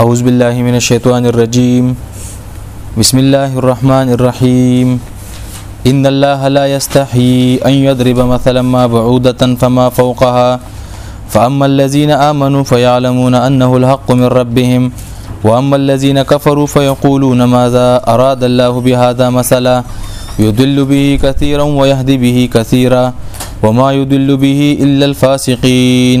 أعوذ بالله من الشيطان الرجيم بسم الله الرحمن الرحيم إن الله لا يستحي أن يضرب مثلا ما بعودة فما فوقها فأما الذين آمنوا فيعلمون أنه الحق من ربهم وأما الذين كفروا فيقولون ماذا أراد الله بهذا مثلا يضل به كثيرا ويهدي به كثيرا وما يضل به إلا الفاسقين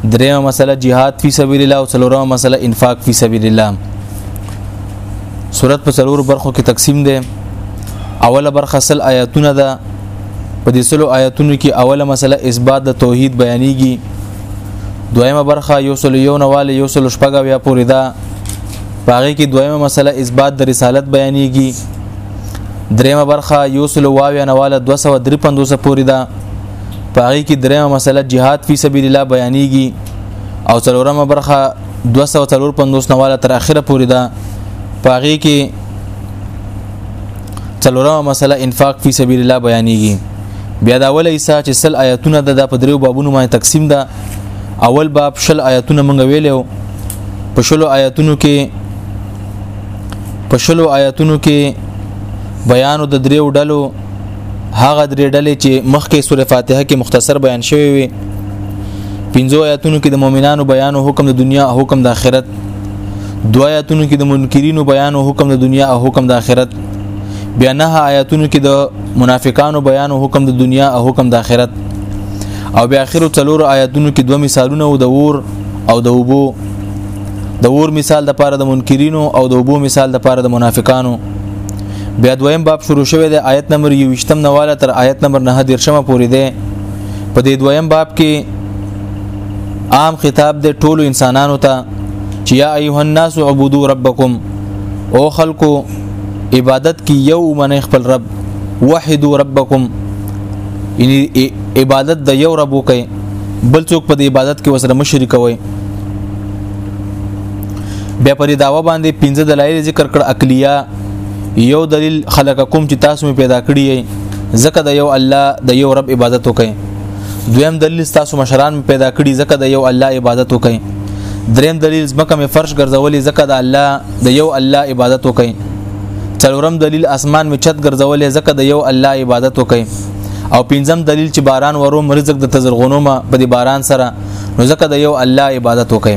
دریمه مسله جهاد فی سبیل الله او څلورمه مسله انفاق فی سبیل الله صورت په څلور برخو کې تقسیم ده اوله برخه سل آیاتونه ده په دې سلو آیاتونو کې اوله مسله اثبات د توحید بیانېږي دویمه برخه یو سل یو نواله یو سل شپږه بیا پورې ده پاره کې دویمه مسله اثبات د رسالت بیانېږي دریمه برخه یو سل واویا نواله 253 پورې ده په هغه کې دریمه مسله جهاد فی سبیل الله بیانېږي او څلورمه برخه 245 نواله تر اخره پورې ده په هغه کې څلورمه مسله انفاق فی سبیل الله بیانېږي بیا دا ول ایسا چې سل آیاتونه د په دریو بابونو باندې تقسیم ده اول باب شل آیاتونه مونږ ویلو په شلو آیاتونو کې په شلو آیاتونو کې بیان د دریو ډلو هغه درې ډلې چې مخکې سورې فاتحه کې مختصر بیان شوی وي پنځو آیاتونو کې د مؤمنانو بیان او حکم د دنیا او حکم د آخرت دو آیاتونو کې د منکرینو بیان او حکم د دنیا او حکم د آخرت بیا نه آیاتونو کې د منافقانو بیان او حکم د دنیا او حکم د آخرت او بیا اخرو څلور آیاتونو کې دوه مثالونه او د ور او د وبو د ور مثال د پاره د منکرینو او د وبو مثال د پاره د منافقانو بیا دویم باب شروع شوی دی آیت نمبر 28 نواله تر آیت نمبر 9 درشمه پورې دی په دې دویم باب کې عام خطاب دی ټولو انسانانو ته چې یا ایه الناس عبدو ربکم او خلکو عبادت کی یو من خپل رب وحدو ربکم یعنی عبادت د یو رب وکي بل څوک په عبادت کې وسره مشرک وي بیا پر داوا باندې پنځه دلایل ذکر کړ عقلیه یو دلیل خلقکم چې تاسو می پیدا کړی یې ځکه د یو الله د یو رب عبادت وکړي دویم دلیل تاسو مشران می پیدا کړی ځکه د یو الله عبادت وکړي دریم دلیل زمکه می فرش ګرځولې ځکه د الله د یو الله عبادت وکړي څلورم دلیل اسمان می چت ګرځولې ځکه د یو الله عبادت وکړي او پنځم دلیل چې باران ورو مرزق د تزرغونو ما په دې باران سره نو ځکه د یو الله عبادت وکړي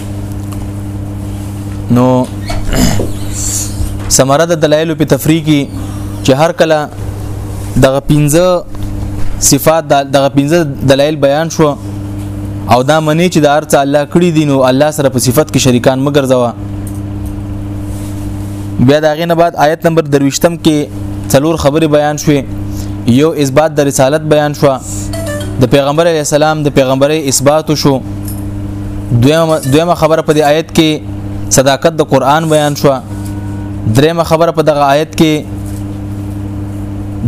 نو سمره د دلایل په تفریقی چې هر کله دغه پنځه صفات دغه پنځه دلایل بیان شو او دا منی چې د ارڅ الله کړی دین او الله سره په صفت کې شریکان مګر ځوا بیا دا غینه بعد آیت نمبر درویشتم کې څلور خبرې بیان شوې یو اثبات د رسالت بیان شو د پیغمبر علی السلام د پیغمبري اثبات شو دویمه دویمه خبره په دې آیت کې صداقت د قران بیان شو دریمه خبره په دغه آیت کې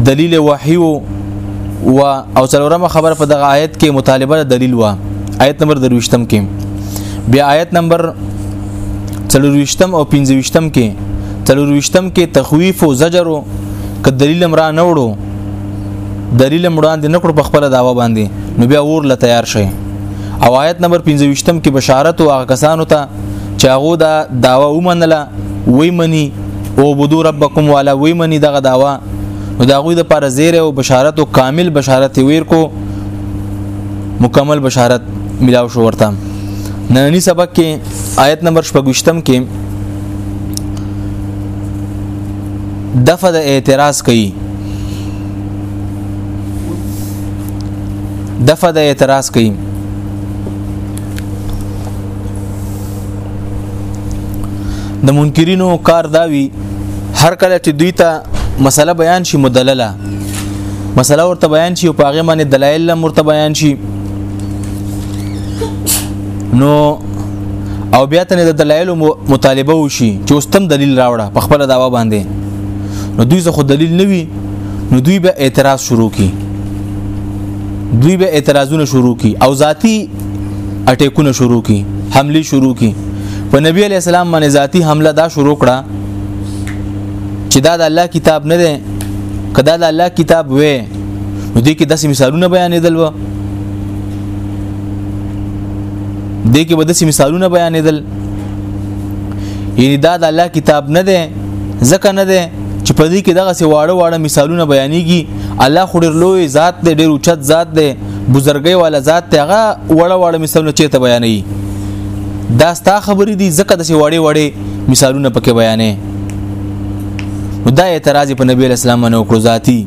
دلیل وحی و او څلورمه خبره په دغه آیت کې مطالبه د دلیل و آیت نمبر 23م کې بیا آیت نمبر 23م او 25م کې 23م کې تخویف او زجر او ک دلیل امر نه وړو دلیل مړاندې نکړو په خپل داوا باندې نو بیا ور ل تیار شي او آیت نمبر 25 کې بشارت او هغه کسانو ته چې هغه دا داوا ومنله وی منی او بدو ربکم والا وی منی دغه داوا نو دا غوی د پر زیره او بشارت او کامل بشارت ویر کو مکمل بشارت ملاو شو ورته نننی سبق کې آیت نمبر 25 کې دفع د اعتراض کوي دفع د اعتراض کوي د منکرینو کار داوی هر کله چې دوی ته مسله بیان شي مدلله مسله ورته بیان شي او په هغه باندې دلایل مرته بیان شي نو او بیا ته د دلایل مطالبه وشي چې اوستم دلیل راوړه په خپل داوا باندې نو دوی زه خو دلیل نه وي نو دوی به اعتراض شروع کی دوی به اعتراضونه شروع کی او ذاتی اٹیکونه شروع کی حمله شروع کی په نبی علی السلام باندې ذاتی حمله دا شروع کړه چې دا د الله کتاب نه دی کدا د الله کتاب وې نو دې کې داسې مثالونه بیانېدل و دې کې به داسې مثالونه بیانېدل یعنی دا د الله کتاب نه دی ځکه نه دی چې په دې کې دغه سي واړه واړه مثالونه بیانېږي الله خو ډېر لوی ذات دی ډېر اوچت ذات دی بزرګي والا ذات دی هغه وړه وړه مثالونه چې ته بیانې دا ستا خبرې دي ځکه د سي واړې وړې مثالونه پکې بیانې دا اعتراض په نبی اسلام باندې وکړو ذاتی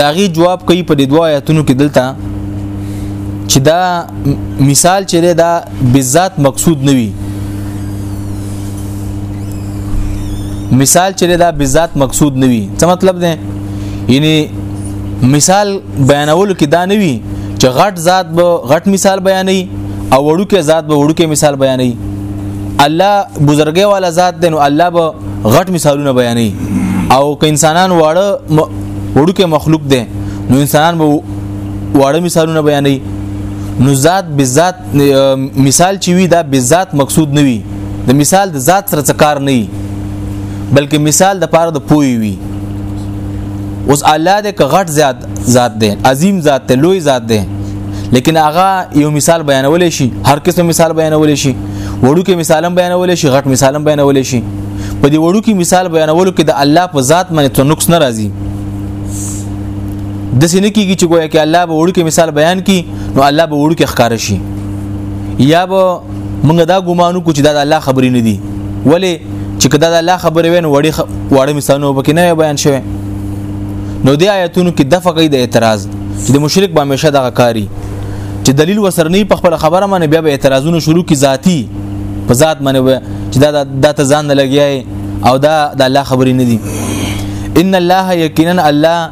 دا غي جواب کوي په دې دوه آیاتونو کې دلته چې دا مثال چې دا بذات مقصود نه وي مثال چې دا بذات مقصود نه وي څه مطلب دی یعنی مثال بیانول کې دا نه وي چې غټ ذات به غټ مثال بیانوي او وړوکې ذات به وړوکې مثال بیانوي الله بزرګي والا ذات دی نو الله به غټ مثالونه بیانوي او که انسانان واړه وړوکې مخلوق دی نو انسانان به واړه مثالونه بیانوي نو ذات بذات مثال چې وي دا به ذات مقصود نه وي د مثال د ذات سره څه کار نه وي بلکې مثال د پاره د پوي وي اوس الله دې که غټ زیات ذات دی عظیم ذات دی لوی ذات دی لیکن هغه یو مثال بیانول شي هر قسم مثال بیانول شي وړو کې مثالم بیانول شي غټ مثالم بیانول شي په دې وړو کې مثال بیانولو کې د الله په ذات باندې څه نقص نه راځي د سینې کېږي چې ګویا کې الله به وړو کې مثال بیان کړي نو الله به وړو کې ښکار شي یا به موږ دا ګمانو کو چې دا د الله خبرې نه دي ولی چې کدا د الله خبرې وین وړي وړي مثالونه وبکې نه بیان شوی نو د آیتونو کې دفع کوي د اعتراض چې د مشرک به همیشه دغه کاری چې دلیل وسرنی په خپل خبره باندې بیا به اعتراضونه شروع کی ذاتی په ذات باندې چې دا د ته ځان نه لګیای او دا د الله خبرې نه دي ان الله یقینا الله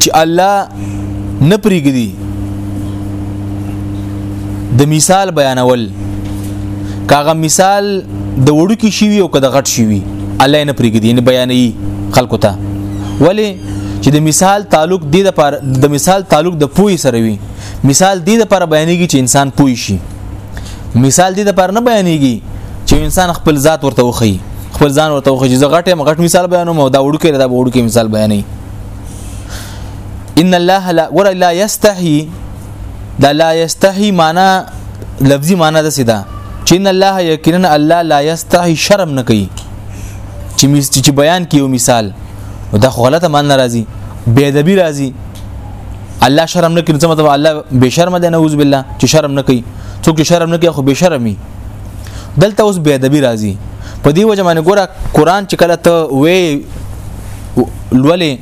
چې الله نه پریږدي د مثال بیانول کاغه مثال د وړو کې شي او کده غټ شي الله نه پریږدي نه بیانې خلکو ته ولی چې د مثال تعلق د لپاره د مثال تعلق د پوي سره وي مثال د لپاره بیانېږي چې انسان پوي شي مثال د لپاره نه بیانېږي چې انسان خپل ذات ورته وخی خپل ځان ورته خو چې غټه مغټ مثال بیانوم او دا وړوکی دا وړوکی مثال بیانې ان الله لا ور لا یستحی دا لا یستحی معنا لفظي معنا ده سیدا چې ان الله یقینا الله لا یستحی شرم نه کوي چې چې بیان کیو مثال دا خو غلطه مان ناراضي بے ادبی راضي الله شرم نه کوي څه مطلب الله بے شرم ده نعوذ بالله چې شرم نه کوي څوک شرم نه کوي خو بے شرمي دلته اوس بی ادبی راځي په دی وجه باندې ګوره قران چې کله ته وې لولې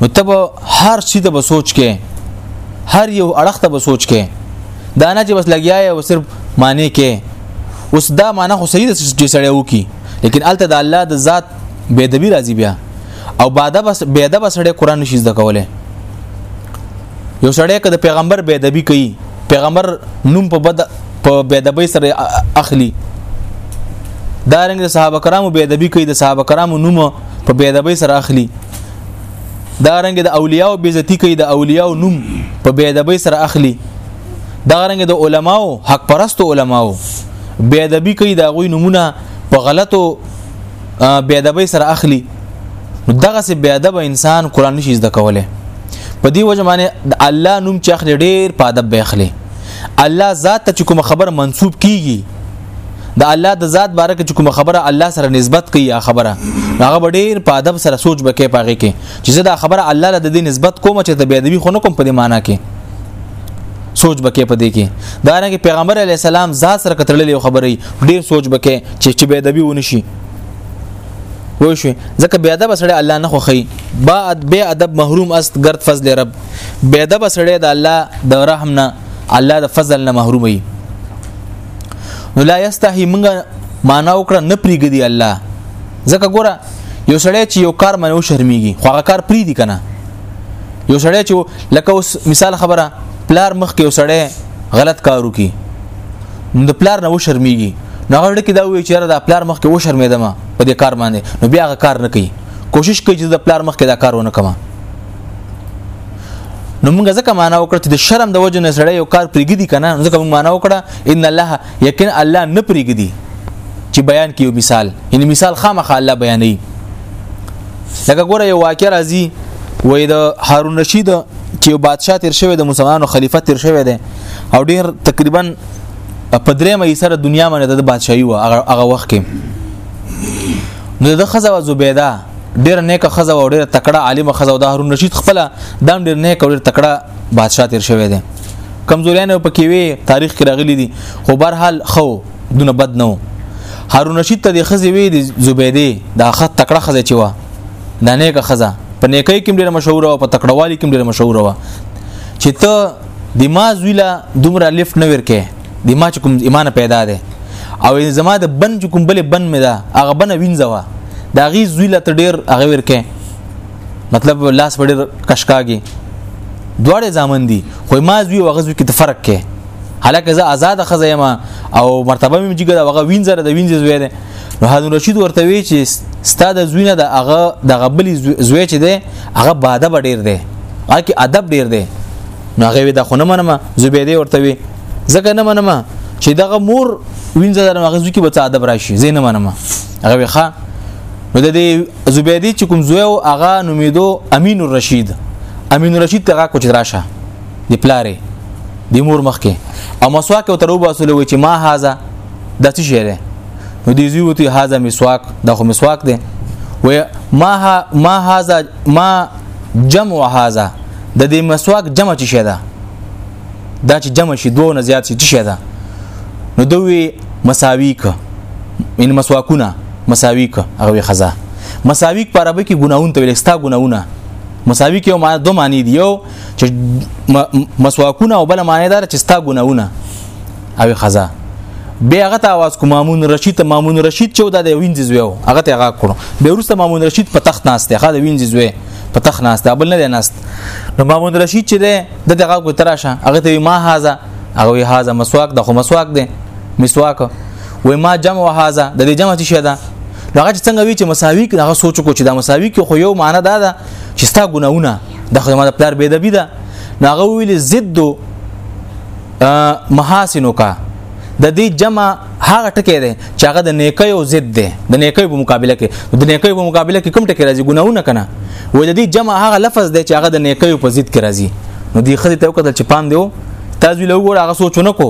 نو ته به هر څه ته به سوچ کې هر یو اړخ ته به سوچ کې دا نه چې بس لګیا یې او صرف معنی کې اوس دا معنی خو صحیح ده چې سړی وکی لیکن الته د الله د ذات بی ادبی راځي بیا او باده بس بيده بس سړی قران نشي زده کوله یو سړی که د پیغمبر بيدبي کوي پیغمبر نوم په بد په بيدبي سره اخلي دا رنګ د صحابه کرامو بيدبي کوي د صحابه کرامو نوم په بيدبي سره اخلي دا رنګ د اولیاء بیزتی کوي د اولیاء نوم په بيدبي سره اخلي دا رنګ د علماو حق پرستو علماو بيدبي کوي د غوي نمونه په غلطو بی ادبی سره اخلي دغه سه بی ادب انسان قران نشي زده کوله په دی وجه باندې د الله نوم چې اخلي ډیر په ادب به اخلي الله ذات ته کوم خبر منسوب کیږي د الله د ذات باره کې کوم خبره الله سره نسبت کوي یا خبره هغه ډیر په ادب سره سوچ بکې پاږي کې چې دا خبره الله له دې نسبت کوم چې د بی ادبی خو نه کوم په دې معنی کې سوچ بکې په دې کې دا رنګ پیغمبر علی السلام ذات سره کتللې خبرې ډیر سوچ بکې چې چې به دبي ونشي وای شو ځکه بیا ادب سره الله نه خوخی با بیا ادب محروم است گرد فضل رب بیا ادب سره د الله د رحم نه الله د فضل نه محروم وي نو لا یستحی موږ معنا وکړه نه پریګدی الله ځکه ګوره یو سړی چې یو کار منو شرمېږي خو هغه کار پری دی کنه یو سړی چې لکه اوس مثال خبره پلار مخ کې یو سړی غلط کارو کی نو د پلار نه و شرمېږي نو هغه ډکه دا وی چې را د پلار مخ کې و شرمېدم په دې کار باندې نو بیا هغه کار نه کوي کوشش کوي چې د پلار مخ کې دا کار ونه کما نو موږ ځکه معنا وکړه چې د شرم د وجه نه سړی یو کار پرېږدي کنه نو ځکه موږ معنا وکړه ان الله یقین الله نه پرېږدي چې بیان کیو مثال یعنی مثال خامخا الله بیانوي لکه ګوره یو واقع راځي وای د هارون رشید چې یو بادشاه تیر شوی د مسلمانانو خلیفہ تیر شوی دی او ډیر تقریبا په درې مې سره دنیا باندې د بادشاہي و هغه وخت کې نو د خزه زبیده ډیر نیکه خزه او ډیر تکړه عالم خزه او د هارون رشید خپل دام ډیر نیک او ډیر تکړه بادشاه تیر شوی دی کمزوریان په کې وی تاریخ کې راغلي دي خو بهرحال خو دونه بد نه هارون رشید ته د خزې وی د زبیدې دا خط تکړه خزې چې وا د نیکه خزه په نیکۍ کې ډېر مشهور او په تکړوالي کې ډېر مشهور و چې ته د ما زویلا دومره لفت نه ورکې د ما چې کوم ایمان پیدا ده او زما د بن چې کوم بلې بن مې ده هغه بن وینځوه دا غي زویلا ته ډېر هغه ورکې مطلب لاس وړ کشکاږي دواړه ځامن دي خو ما زوی وغزو کې فرق کې حالکه زه آزاد خزه یم او مرتبه مې جګه دا وغه وینځه د وینځه زوی دی نو هارون رشید ورته وی چې ستاد زوینه د هغه د غبلی زوی چې دی هغه باده ډیر دی هغه ادب ډیر دی نو هغه دا خونه منم زبیده ورته وی ځکه نه منم چې دغه مور وینځه د هغه زوی کې به ادب راشي زه نه منم هغه ښه نو د دې زبیدی چې کوم زوی او هغه نومیدو امین الرشید امین الرشید ته راکو چې راشه دی پلاره دی مور مخ کې او مسواک او تر وباسل وی چې ما هاذا د څه شی دی نو دی زوی وتی هاذا مسواک دا خو مسواک دی و ما ها ما هاذا ما جمع هاذا د دې مسواک جمع چی شی ده دا چې جمع شي دوه نه زیات شي چی ده نو دوی مساوی ک ان مسواکونه مساوی ک هغه خزا مساوی پر عربی کې ګناون ته ویل ستا ګناونه مساوی کې یو معنی دوه معنی دی یو چې مسواکونه او بل معنی دار چې ستا ګناونه او خزا به هغه ته आवाज کوم مامون رشید مامون رشید چې د وینځ زویو هغه ته هغه کړو به ورسته مامون رشید په تخت ناست هغه د وینځ زوی په تخت ناست بل نه دی ناست نو مامون رشید چې ده د دغه کو تراشه هغه ته ما هاذا هغه هاذا مسواک د خو مسواک دی مسواک و ما جمع و هاذا د دې جمع څه شه ده هغه څنګه وی چې مساوی هغه سوچ کو چې دا مساوی کې خو یو معنی دا ده چې ستا ګناونه دا خو ما پلار بی ادبی ده نو هغه ویل ضد محاسنو کا د دې جمع هغه ټکی دی چې هغه د نیکۍ او ضد دی د نیکۍ په مقابله کې د نیکۍ په مقابله کې کوم ټکی راځي ګناونه کنه وې د دې جمع هغه لفظ دی چې هغه د نیکۍ په ضد کې راځي نو دې خدي ته وکړل چې پام دیو تاسو له وګوره هغه سوچونه کو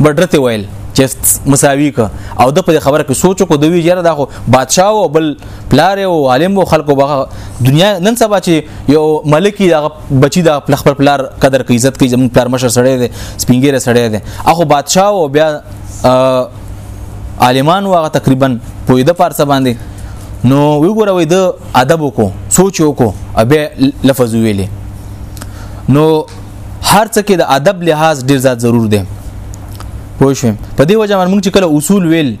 بډرته ویل چې مساوي ک او د په خبره کې سوچ کو دوی جره دا خو بادشاه او بل پلار او عالم او خلکو به دنیا نن سبا چې یو ملکی دا بچی دا خپل پلار قدر کوي عزت کوي زموږ پلار مشر سړی دی سپینګیره سړی دی اخو بادشاه او بیا عالمان واغه تقریبا په د پارسه باندې نو وګوره وې د ادب کو سوچ کو ابه لفظ ویلې نو هر څه کې د ادب لحاظ ډیر زیات ضرور دی پوه شو په دې وجه موږ چې کله اصول ویل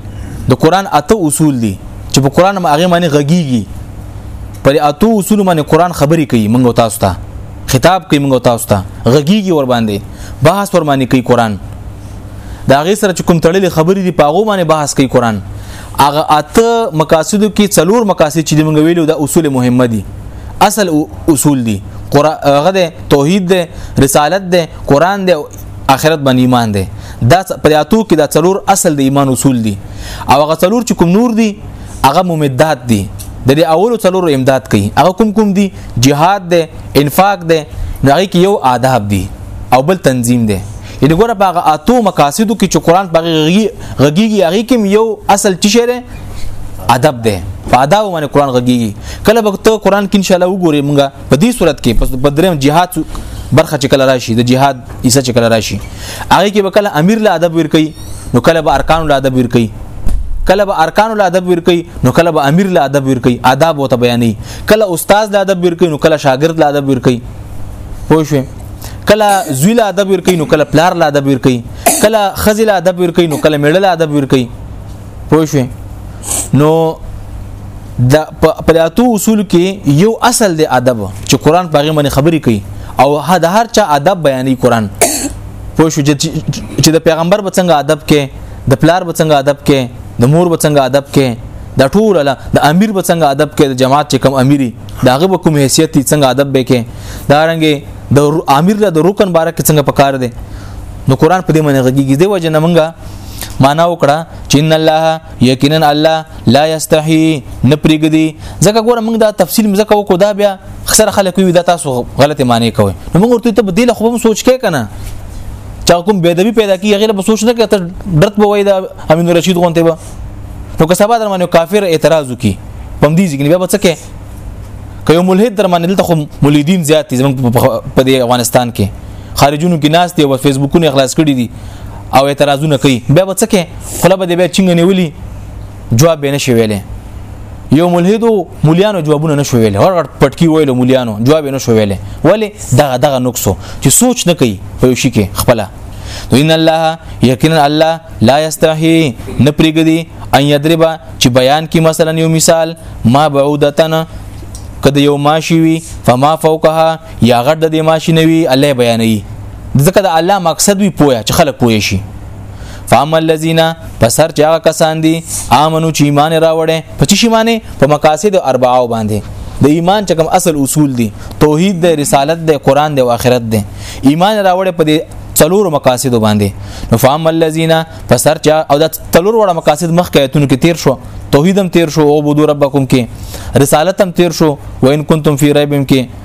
د قران اته اصول دي چې په قران هغه معنی غږیږي پر اتو اصول باندې قران خبرې کوي موږ تاسو ته خطاب کوي موږ تاسو ته غږیږي ور باندې بحث ور باندې کوي قران دا غي سره چې کوم تړلې خبرې دي پاغو باندې بحث کوي قران هغه اته مقاصدو کې څلور مقاصد چې موږ ویلو دا اصول مهمه دي اصل اصول دي قران هغه ده توحید ده رسالت ده قران ده آخرت باندې ایمان ده دا په یاتو کې دا څلور اصل د ایمان اصول دي او هغه څلور چې کوم نور دي هغه ممدات دي د دې اولو څلورو امداد کوي هغه کوم کوم دي جهاد ده انفاق ده نو هغه کې یو آداب دي او بل تنظیم ده یعنی ګوره په هغه اتو مقاصدو کې چې قران په غږیږي هغه کې یو اصل چې شری ادب ده په ادب باندې قران غږیږي کله به ته قران کې ان شاء الله وګورې مونږه په دې صورت کې پس په دریم جهاد برخه چې کله راشي د جهاد ایسه چې کله راشي هغه کې به کله امیر له ادب ور کوي نو کله به ارکان له ادب ورکی کله به ارکان له ادب ورکی نو کله به امیر له ادب ورکی آداب وته بیانې کله استاد له ادب ورکی نو کله شاګرد له ادب ورکی پوه شئ کله زوی له ادب ورکی نو کله پلار له ادب ورکی کله خزل ادب ورکی نو کله میړه له ادب ورکی پوه شئ نو د په لاتو اصول کې یو اصل دی ادب چې قران په غیمه خبرې کوي او هدا هر چا ادب بیانې قران پوه شو چې د پیغمبر به څنګه ادب کې د پلار به څنګه ادب کې د مور به څنګه ادب کې د ټول له د امیر به څنګه ادب کې د جماعت چې کوم امیري داغه به کوم حیثیت څنګه ادب به کې دا رنګه د امیر له د رکن بارک څنګه پکار دی نو قران په دې باندې غږیږي دی وجه نه مونږه معنا وکړه چې ان الله یقینا الله لا یستحی نه پرېږدي ځکه ګوره موږ دا تفصیل مزکه وکړو دا بیا اکثر خلک وي دا تاسو غلطه معنی کوي نو موږ ورته ته بدیل خو هم سوچ کې کنه چا کوم بيدبي پیدا کی غیر به سوچ نه کوي ته درت به وای دا امین رشید غونته به نو که سبا در باندې کافر اعتراض وکي پم دي ځګنی بیا بچ کې که یو ملحد در باندې دلته خو ملحدین زیات دي زموږ په افغانستان کې خارجونو کې ناس دي او فیسبوکونه خلاص کړي دي او اعتراضونه کوي بیا به څه کې خپل به بیا چنګ نیولي جواب به نشي ویلې یو ملحدو مليانو جوابونه نشو ویلې هر غټ پټکی ویلو مليانو جواب نشو ویلې ولی دغه دغه نقصو چې سوچ نه کوي په یو شي کې خپل ان الله یقینا الله لا یستحی نپریګدی ان یضرب چې بیان کی مثلا یو مثال ما بعودتن کده یو ماشی وی فما فوقها یا غټ د دې ماشي نه وي الله بیانوي ځکه د الله مقصد وي پوهه چې خلک پوه شي فاما الذين پسر چې هغه کسان دي امنو چې ایمان راوړي په چې شي معنی په مقاصد اربعه باندې د ایمان چې کوم اصل اصول دي توحید د رسالت د قران د آخرت دي ایمان راوړي په دې څلور مقاصد باندې نو فهم الذين فسر چا او د څلور وړ مقاصد مخ کایتونو کې تیر شو توحیدم تیر شو او بودو ربکم کې رسالتم تیر شو وان کنتم فی ریبم کې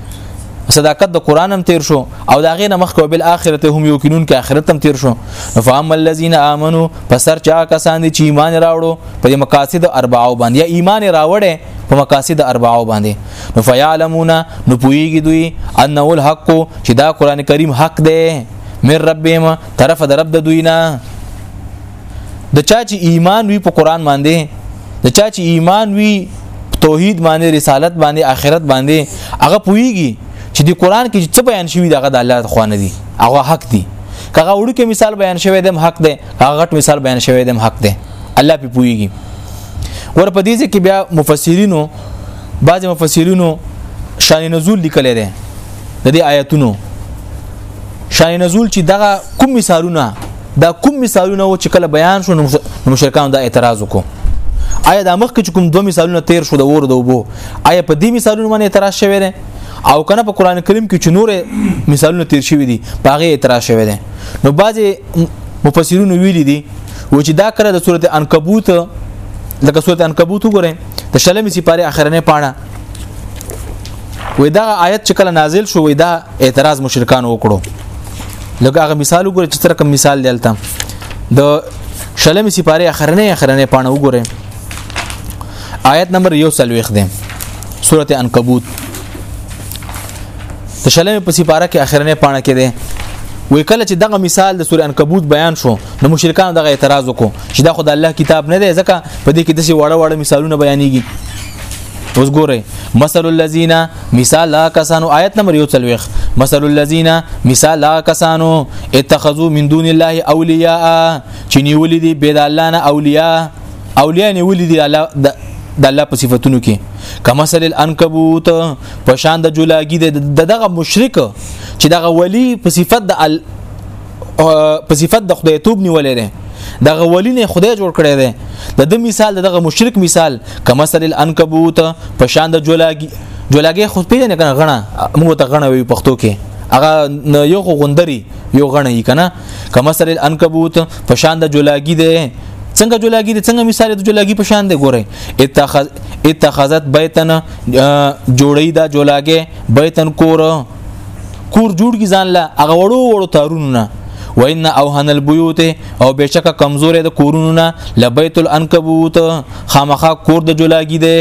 صداقت د قران هم تیر شو او دا غینه مخ کو بل اخرته هم یو کینون کې اخرت هم تیر شو فهم الذين امنوا پسر چا کسان دي چې ایمان راوړو په مقاصد اربعو باندې یا ایمان راوړې په مقاصد اربعو باندې نو فیعلمون نو پویږي دوی انه الحق چې دا قران کریم حق دی من ربهم طرف د رب د دوی نه د چا چې ایمان وی په قران باندې د چا چې ایمان وی توحید باندې رسالت باندې آخرت باندې هغه پویږي چې د قران کې څه بیان شوی دغه د الله خوانه دي هغه حق دي کغه وړو کې مثال بیان شوی دم حق دی هغه غټ مثال بیان شوی دم حق دی الله په پویږي ور په دې کې بیا مفسرینو بعض مفسرینو شان نزول لیکل دي د دې آیتونو شان نزول چې دغه کوم مثالونه دا کوم مثالونه و چې کله بیان شو نو مشرکان دا اعتراض وکړو آیا دا مخکې چې کوم دوه مثالونه تیر شو د اور د وبو آیا په دې مثالونو باندې اعتراض شوی دی او کنه په قران کریم کې چې نور مثالونه تیر شوی دي په هغه اعتراض شوی دی نو بعضی مفسرون ویلي دي و چې دا کړه د سورته عنکبوت لکه سورته عنکبوت وګورئ د شلمې سپاره اخرنه پاڼه وې دا آیت چې کله نازل شو وې دا اعتراض مشرکان وکړو لکه هغه مثال وګورئ چې تر کوم مثال دلته د شلمې سپاره اخرنه اخرنه پانه وګورئ آیت نمبر یو سلويخ دی سورت انکبوت د شلمې په سپاره کې اخرنه پانه کې دی وی کله چې دغه مثال د سورې انکبوت بیان شو نو مشرکان دغه اعتراض وکړو چې دا خدای الله کتاب نه دی ځکه په دې کې دسي وړه وړه مثالونه بیانېږي اوس ګورئ مثل الذين مثال لا کسانو آیت نمبر یو تلويخ مثل الذين مثال لا کسانو اتخذوا من دون الله اولیاء چې نیولې دي بيد الله نه اولیاء اولیاء نیولې دي الله د الله په صفاتونو کې کمثل العنکبوت په شان د جولاګي د دغه مشرک چې دغه ولی په صفت د په صفت د خدای توب نیولې ده دغه ولینې خدای جوړ کړی دی د د مثال دغه مشرک مثال کمثل العنکبوت په شان د جولاګي جولاګي خو پیژنې کنه غنه موږ ته غنه وی پښتو کې هغه یو غوندري یو غنه یې کنه کمثل العنکبوت په شان د جولاګي دی څنګه جولاګي دي څنګه مثال د جولاګي په شان دی ګوره اتخذ اتخذت بیتن جوړی دا جولاګي بیتن کور کور جوړ کی ځان له هغه وړو وړو تارونو نه وان اوهن البيوت او بشک کمزورې د کورونو نه لبیت العنکبوت خامخا کور د جولاګي دی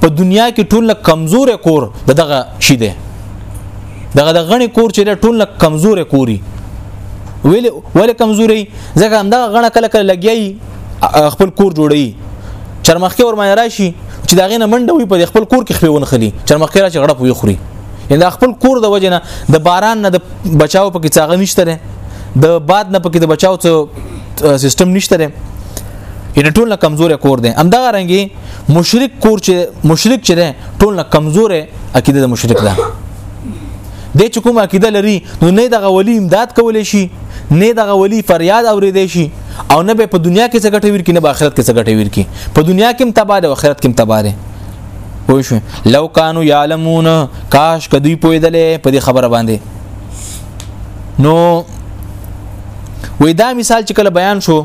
په دنیا کې ټول کمزورې کور دغه شي دی دغه د غني کور چې ټول کمزورې کوري ویل ول کمزوري ځکه هم دغه غنه کله کله لګي خپل کور جوړي چرمخکې ور باندې راشي چې دا غینه منډه وي په خپل کور کې خپل ونخلي چرمخکې راشي غړپ وي خوري یعنی د خپل کور د وجنه د باران نه د بچاو پکې څنګه نشته د باد نه پکې د بچاو څه سیستم نشته یعنی ټول نه کمزور کور دی همدا رنګي مشرک کور چې مشرک چې دی ټول نه کمزور عقیده د مشرک ده د چې کوم عقیده لري نو نه دغه ولی امداد کول شي نه دغه ولی فریاد اورېدې شي او نه به په دنیا کې څه ګټه ورکړي نه په آخرت کې څه ګټه ورکړي په دنیا کې هم تباہ ده او آخرت کې هم تباہ ده پوه شو لو کانو یعلمون کاش کدی پویدلې په دې خبره باندې نو وې دا مثال چې کله بیان شو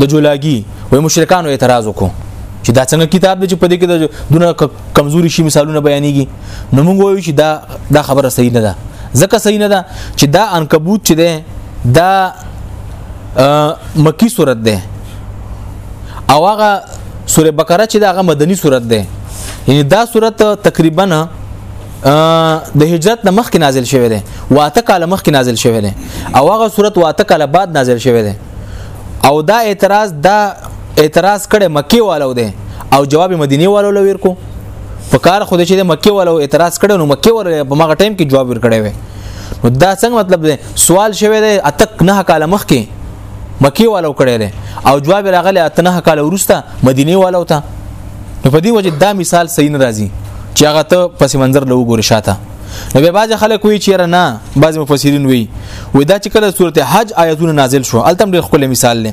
د جولاګي وې مشرکانو اعتراض وکړو چې دا څنګه کتاب دی چې په دې کې د دونه کمزوري شي مثالونه بیانېږي نو موږ وایو چې دا دا خبره صحیح نه ده ځکه صحیح نه ده چې دا انکبوت چې ده دا مکی صورت ده او هغه سوره بقره چې دغه مدني صورت ده یعنی دا صورت تقریبا د هجرت نه مخکې نازل شوی دی واته کاله مخکې نازل شوی دی او هغه صورت واته کاله بعد نازل شوی دی او دا اعتراض دا اعتراض کړي مکی والو دی او جواب مدینه والو لویر کو په کار خو دې چې مکی والو اعتراض کړي نو مکی والو په مغه ټایم کې جواب ورکړي وي دا څنګه مطلب دی سوال شوی دی اتک نه کاله مخکې مکی والو کړی دی او جواب راغلی اتنه کال ورسته مدینه والو ته نو په دې وجه دا مثال صحیح نه راځي چې هغه ته پس منظر له وګوري شاته نو به باز خلک وی چیرې نه باز مفسرین وی وې دا چې کله سورته حج آیتونه نازل شو التم ډېر خپل مثال لې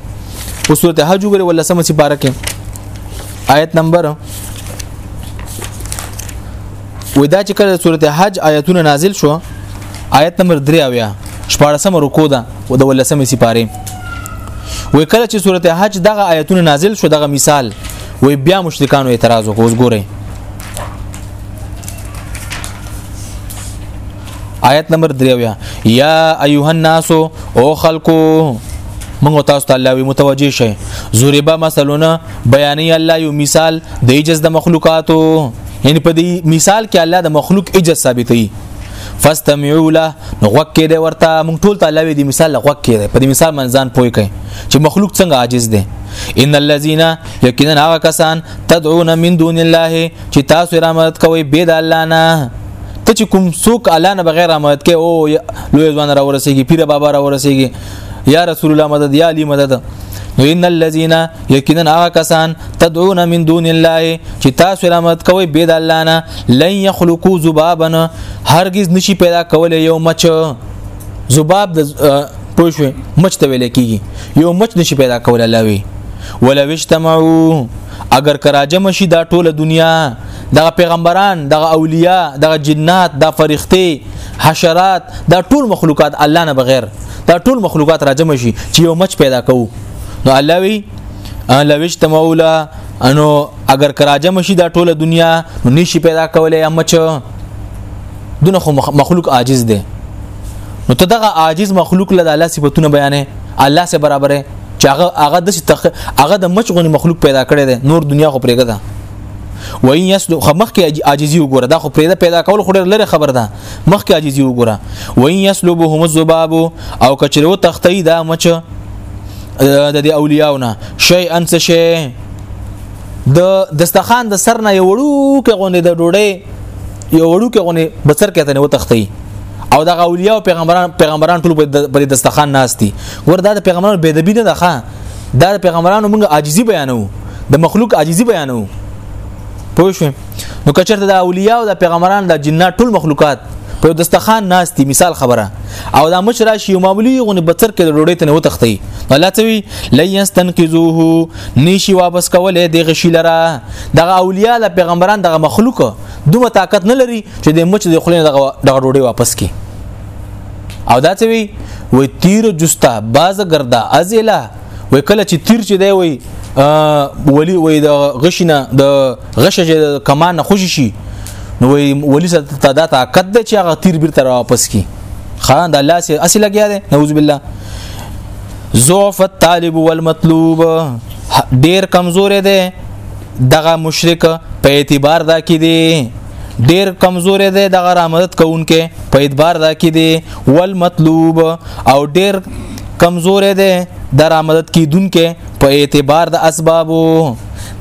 او سورته حج وګوره ولا سم سي بارکه آیت نمبر وې دا چې کله سورته حج آیتونه نازل شو آیت نمبر 3 اویا شپارسم رکو ده او د ولسمې سپاره وې کله چې سورته حج دغه آیتونه نازل شو دغه مثال وې بیا مشرکانو اعتراض وکړ اوس ګوره آیت نمبر 3 اویا یا ایها الناس او خلقو موږ تاسو ته الله وی متوجي شي زوربا مثلونه بیانې الله یو مثال د ایجز د مخلوقاتو یعنی په دې مثال کې الله د مخلوق اجازه ثابتوي فاستمعوا له غوږ کې دی ورته مونږ ټول ته لوي دی مثال غوږ کې دی په دې مثال منځان پوي کوي چې مخلوق څنګه عاجز دی ان الذين یقینا هغه کسان تدعون من دون الله چې تاسو را مدد کوي بيد الله نه ته چې کوم څوک الله نه بغیر مدد کوي او لوی ځوان را ورسیږي پیر بابا را ورسیږي یا رسول الله مدد یا علی مدد نو ان الذين یقینا هغه کسان تدعون من دون الله چې تاسو رحمت کوي به د الله نه لن يخلقوا ذبابا هرگز نشي پیدا کول یو مچ ذباب د پوښوي مچ ته ویل کیږي یو مچ نشي پیدا کول الله وی ولا وشتمعو اگر کراجم شي دا ټوله دنیا دغه پیغمبران دغه اولیاء دغه جنات دا فرښتې حشرات دا ټول مخلوقات الله نه بغیر دا ټول مخلوقات راجم شي چې یو مچ پیدا کوو نو الله وی لويش تمولا انو اگر کراجه مشي دا ټوله دنیا نو نشي پیدا کولای یا مچ دونه خو مخلوق عاجز دی نو ته دغه عاجز مخلوق له الله صفاتونه بیانې الله سره برابرې چې هغه هغه د تخ هغه د مچ غوني مخلوق پیدا کړي دي نور دنیا خو پرېګه ده وای یس مخ کې عاجزي وګوره دا خو پرېدا پیدا کول خو ډېر لره خبر ده مخ کې عاجزي وګوره وای یسلبهم الذباب او کچرو تختی دا مچ د دې اولیاونه شی انس شی د دستخان د سر نه یو وړو کې غونډې د ډوډۍ یو وړو کې غونډې بسر کې ته نه وتختی او دغه اولیاء او پیغمبران پیغمبران ټول په دستخان ناشتي وردا د پیغمبرانو بيدبی نه ده دا د پیغمبرانو موږ عاجزي بیانو د مخلوق عاجزي بیانو پوه شو نو کچرته د اولیاء او د پیغمبران د جنات ټول مخلوقات په دستخان ناس دي مثال خبره او دا مش راشي یو معمولی غونې بتر کې ډوډۍ ته نه وتختی الله توي لینستنقذوه نشي واپس کولې د غشي لره دغه اولیاء د پیغمبران دغه مخلوق دوه طاقت نه لري چې د مچ د خلینو دغه ډوډۍ واپس کی او دا څه وی وی تیر جستا باز ګردا ازله وای کله چې تیر چې دی وای ولی وای د غشنه د غشه چې د کمان خوشی شي نو وای ولی سره ته دا طاقت دی چې هغه تیر بیرته واپس کی خان د الله سي اصل لګیا دی نعوذ بالله ضعف الطالب والمطلوب ډیر کمزور دی دغه مشرک په اعتبار دا کې دی ډیر کمزورې ده د غرامت کوونکې په اعتبار دا کې دی ول مطلوب او ډیر کمزورې ده د رامدد کیدونکې په اعتبار د اسبابو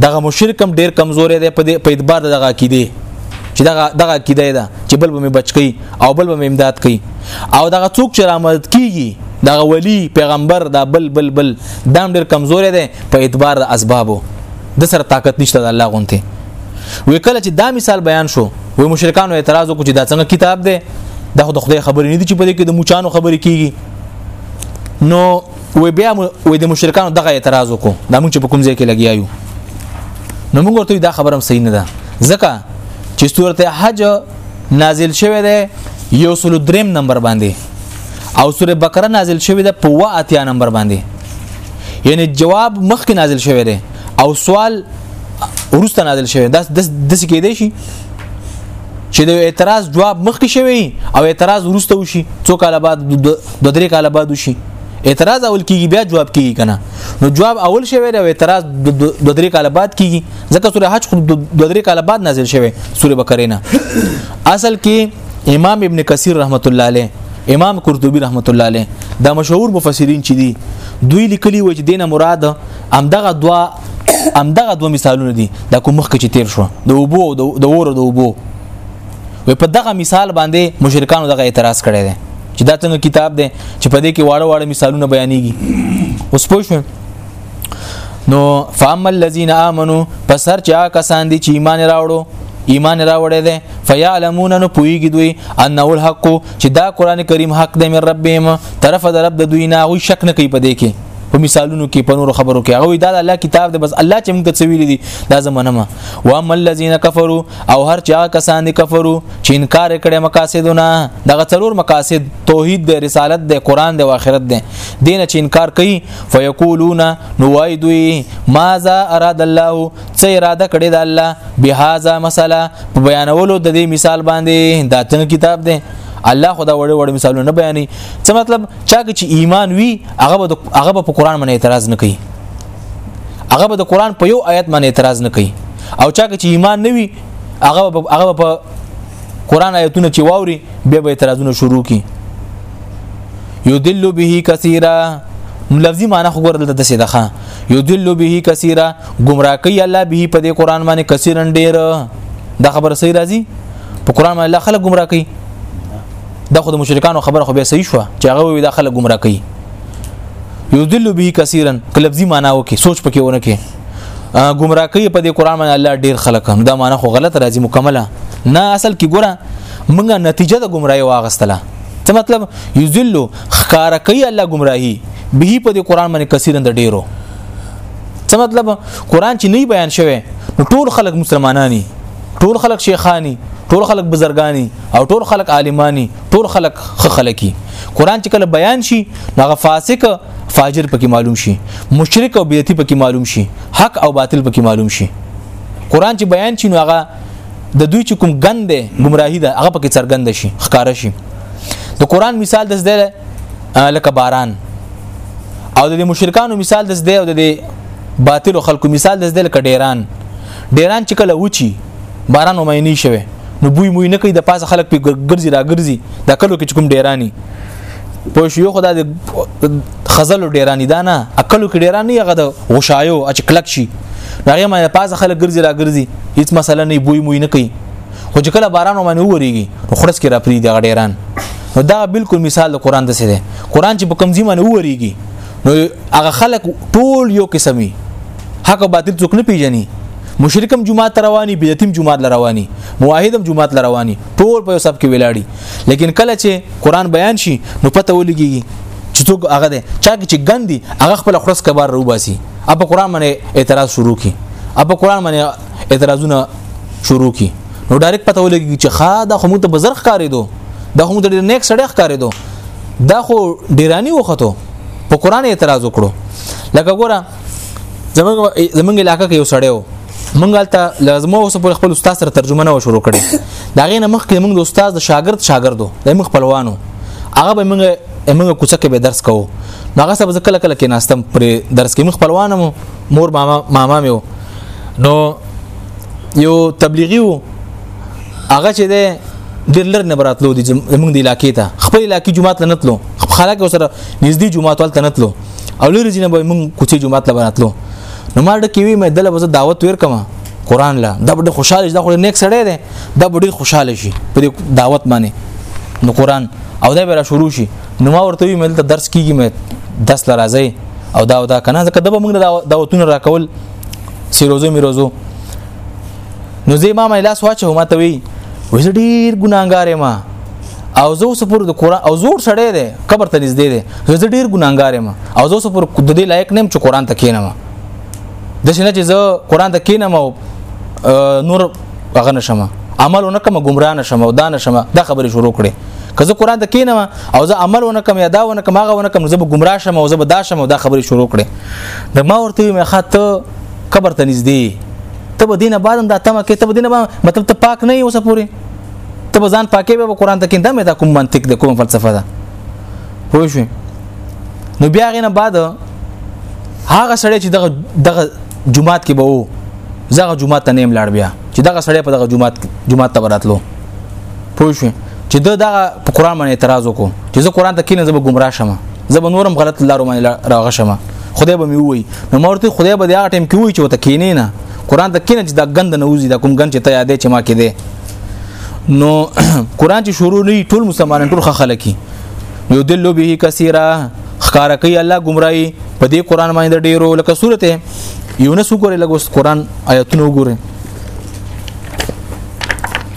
دغه مشرک هم ډیر کمزورې ده په اعتبار دغه کې دی چې دغه دغه کیده ده چې بل به بچ کی او بل به امداد کی او دغه څوک چې رامدد کیږي دغه ولی پیغمبر دا بل بل بل دام ډیر کمزورې ده په اعتبار د اسبابو د سره طاقت نشته د الله غونته وی کله چې دا مثال بیان شو وی مشرکانو اعتراض وکړي دا څنګه کتاب دی دا خو د خدای خبرې نه دي چې په دې کې د موچانو خبرې کیږي نو وی بیا وی د مشرکانو دغه اعتراض وکړو دا موږ چې په کوم ځای کې لګیا یو نو موږ ورته دا خبره هم صحیح نه ده ځکه چې سورته حج نازل شوه ده یو سل دریم نمبر باندې او سوره بقره نازل شوه ده په 83 نمبر باندې یعنی جواب مخکې نازل شوی دی او سوال ورسته نازل شوی دا د څه کې دی شي چې د اعتراض جواب مخکې شوی او اعتراض ورسته وشي څو کاله بعد د درې کاله بعد وشي اعتراض اول کیږي بیا جواب کیږي کنه نو جواب اول شوی دی او اعتراض د درې کاله بعد کیږي ځکه سوره حج خو د درې کاله بعد نازل شوی سوره بقره نه اصل کې امام ابن کثیر رحمت الله علیه امام قرطبي رحمت الله علیه دا مشهور مفسرین چې دي دوی لیکلي و چې دینه مراد امدغه دوا امدغه دوه مثالونه دي دا کوم مخکې چې تیر شو د وبو او د اور د وبو وي په دغه مثال باندې مشرکانو دغه اعتراض کړی دی چې دا څنګه کتاب دی چې په دې کې واړه واړه مثالونه بیانېږي اوس پوه شو نو فاما الذين امنوا پس هر چا کسان دي چې ایمان راوړو ایمان راوړی دی فیعلمون نو پویږي دوی انه الحق چې دا قران کریم حق دی من ربهم طرف د رب د دوی نه غوي شک نه کوي پدې کې په مثالونو کې په نور خبرو کې هغه دا الله کتاب دی بس الله چې موږ ته ویلي دي دا زمونه ما و اما الذين كفروا او هر چا کسان دي کفرو چې انکار کړي مقاصدونه دغه څلور مقاصد توحید دی رسالت دی قران دی او آخرت دی دین چې انکار کوي فیقولون نو وای دوی ماذا اراد الله څه اراده کړې ده الله بهذا مسله په بیانولو د دې مثال باندې دا څنګه کتاب دی الله خدا وړ وړ مثالونه نه بیانې څه مطلب چا چې ایمان وی هغه هغه په قران باندې اعتراض نه کوي هغه به د قران په یو آیت باندې اعتراض نه کوي او چا چې ایمان نه وي هغه هغه په قران آیتونه چې واوري به به اعتراضونه شروع کوي یدل به کثیره نو لفظي معنی خو ګورل د سیده خان یدل به کثیره گمراه کوي الله به په دې قران باندې کثیرن ډیر دا خبره صحیح راځي په قران باندې الله خلک گمراه کوي دا خو د مشرکانو خبره خو به صحیح شو چې هغه وی دا خلک گمراه کوي یدل به کثیرا کلبزی معنا وکي سوچ پکې ونه کې گمراه کوي په دې قران باندې الله ډیر خلک دا معنا خو غلط راځي مکمله نه اصل کې ګوره موږ نتیجه د گمراهي واغستله څه مطلب یذل خکار کوي الله گمراهي به په دې قران باندې کثیرن د ډیرو څه مطلب قران چې نه بیان شوی نو ټول خلک مسلمانانی ټول خلک شیخانی ټول خلک بزرګانی او ټول خلک عالمانی ټول خلک خلکی قران چې کله بیان شي هغه فاسق فاجر پکې معلوم شي مشرک او بدعتي پکې معلوم شي حق او باطل پکې معلوم شي قران چې بیان شي نو هغه د دوی چې کوم ګند دی گمراهي ده هغه پکې څرګند شي ښکار شي د قران مثال د زده لکه باران او د مشرکانو مثال د زده او د باطل خلکو مثال د زده لکه ډیران ډیران چې کله وچی باران ومینی شوی نو بوی موی نه کوي د پاسه خلک په ګرځي را ګرځي د کلو کې کوم ډیرانی په شو یو خدای د خزل ډیرانی دا نه عقلو کې ډیرانی هغه د غشایو اچ کلک شي هغه ما پاز خلک ګرځي را ګرځي هیڅ مسله نه بوی موی نه کوي خو چې کله باران ومنه وریږي نو خرس کې را پری دی ډیران دا بالکل مثال د قران د سره قران چې په کمزې باندې وریږي نو هغه خلک ټول یو قسمي حق باطل څوک نه پیژني مشرکم جمعه رواني بدعتیم جمعه رواني موحدم جمعه رواني ټول په سب کې ولاړی لیکن کله چې قران بیان شي نو پته ولګي چې څوک هغه دی چا چې ګندي هغه خپل خرس کبار روباسي اپ قران باندې اعتراض شروع کی اپ قران باندې اعتراضونه شروع کی نو ډایرک پته ولګي چې خا دا خو موږ ته بزر ښکارې دو دا خو موږ ته نیک سړی ښکارې دو دا خو ډیرانی وختو په قران اعتراض وکړو لکه ګوره زمونږ زمونږ علاقې کې یو سړی و مونږ ته لازم اوس په خپل استاد سره ترجمه نه شروع کړي دا غي نه مخکې مونږ د استاد د شاګرد شاګردو د مخ خپلوانو هغه به مونږ مونږ کوڅه کې به درس کوو هغه سبا ځکه کله کله کې ناستم پر درس کې مخ خپلوانو مور ماما ماما میو نو یو تبلیغي وو هغه چې ده ډېر لر نه براتلو دي موږ د علاقې ته خپل علاقې جمعات نه تلو خلک سره نږدې جمعات ولته نه تلو او لري جنبه موږ کوڅې جمعات لبراتلو نو ما ډکه وی مې دله وزه دعوت ور کما قران لا دا ډېر خوشاله دا خو نیک سړی دی دا ډېر خوشاله شي په دعوت باندې نو قران او دا به شروع شي نو ما ورته وی مې ته درس کیږي مې درس لراځي او دا او دا کنه ځکه دا به موږ دعوتونه راکول سیروزو میروزو نو زه ما مې لاس واچو ما ته وی وې ډیر ګناګار ما او زه اوس پر د قران او زور سړی دی قبر ته نږدې دی زه ډیر ګناګار ما او زه اوس پر د دې لایق نیم چې قران ته کینم د شنه چې زه قران ته کینم او نور هغه نشم عمل ونکم گمراه نشم او دان نشم دا خبره شروع کړي که زه قران ته کینم او زه عمل ونکم یا دا ونکم هغه ونکم زه به گمراه شم او زه به دا شم او دا خبره شروع کړي د ما ورته مې خاطه قبر ته نږدې ته به دینه بعد دا تمه کې ته به دینه مطلب ته پاک نه اوسه پوری ته به ځان پاکې به قرآن ته کې دا مې دا کوم منطق د کوم فلسفه ده پوه شو نو بیا غینه بعد هغه سړی چې دغه دغه جمعات کې به وو زغه جمعات ته نیم لاړ بیا چې دغه سړی په دغه جمعات جمعات ته براتلو پوه شو چې د دغه په قران باندې اعتراض وکړو چې زه قران ته کینې زه به گمراه شمه زه به نورم غلط لارو باندې راغ شمه خدای به مې وای نو مورته خدای به دې هغه ټیم کې وای چې وته کینې نه قران ته کینې چې دا غند نه وځي دا کوم غند چې ته یادې چې ما کې دې نو قران چې شروع نه ټول مسلمانان ټول خلک یو دلو به کثیره خکار کوي الله گمراهي په دې قران باندې ډیرو لکه سورته یونس وګوره لګوس قران آیاتونه وګوره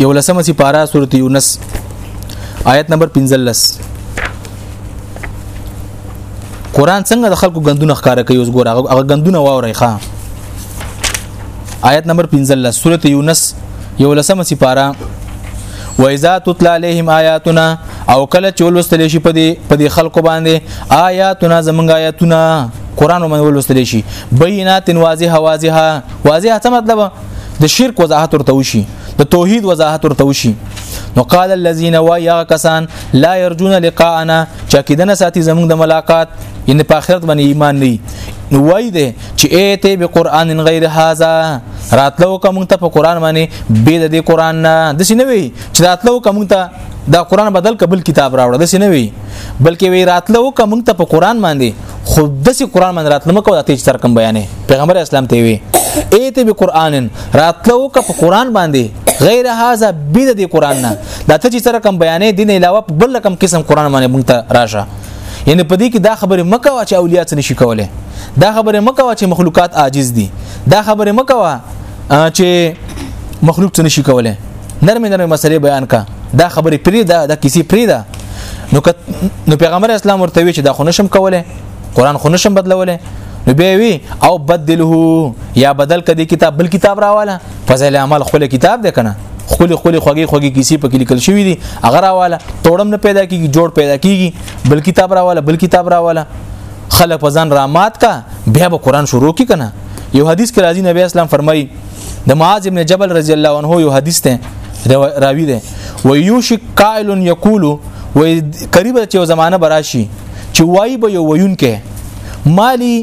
یو لسمه سی پارا سورته یونس آیت نمبر 15 قران څنګه د خلکو غندونه ښکارا کوي اوس ګور هغه غندونه واوري ښا آیت نمبر 15 سوره یونس یو لسمه سپاره وایذا تطلع علیهم آیاتنا او کله چې ولوستل شي په دې په دې خلکو باندې آیاتنا زمونږ آیاتونه قران ومن ولوستل شي بینات واضحه واضحه واضحه څه مطلب د شرک وضاحت ورته وشي د توحید وضاحت ورته وشي نو قال الذين ويا كسان لا يرجون لقاءنا چې کیدنه ساتي زموږ د ملاقات ان په آخرت باندې ایمان نه نو وای دی چې ایته به قران غیر هاذا راتلو کوم ته په قران باندې به د قران نه د سینې وی چې راتلو کوم ته دا قران بدل کبل کتاب راوړ د سینې وی بلکې وی راتلو کوم ته په قران باندې خو دسی قران من راتلو مکو د تیج تر کم بیانې پیغمبر اسلام ته وی ایت به قران راتلو ک په قران باندې غیر هاذا بيد دی قران نه دا ته چې سره کم بیانې دین علاوه بل کم قسم قران باندې مونږ ته راشه یعنی په دې کې دا خبره مکه وا چې اولیاء څه نشي کوله دا خبره مکه وا چې مخلوقات عاجز دي دا خبره مکه وا چې مخلوق څه نشي کوله نرمه نرمه مسلې بیان کا دا خبره پری دا دا کسی پری دا نو کت... نو پیغمبر اسلام ورته وی چې دا خو نشم کوله قران خو نشم بدلوله نو به وی او بدله یا بدل کدي کتاب بل کتاب راواله فضل عمل خپل کتاب ده کنه خولي خولي خوږي خوږي کیسې په کې لیکل شوې دي هغه راواله توړم نه پیدا کیږي جوړ پیدا کیږي بل کتاب راواله بل کتاب راواله خلک په ځان رامات کا بیا به قران شروع کی کنه یو حدیث کې راځي نبی اسلام فرمایي د معاذ ابن جبل رضی الله عنه یو حدیث ته راوی دی و یوشک قائل یقول و قریب چې زمانہ براشي چې وای به یو ویون کې مالی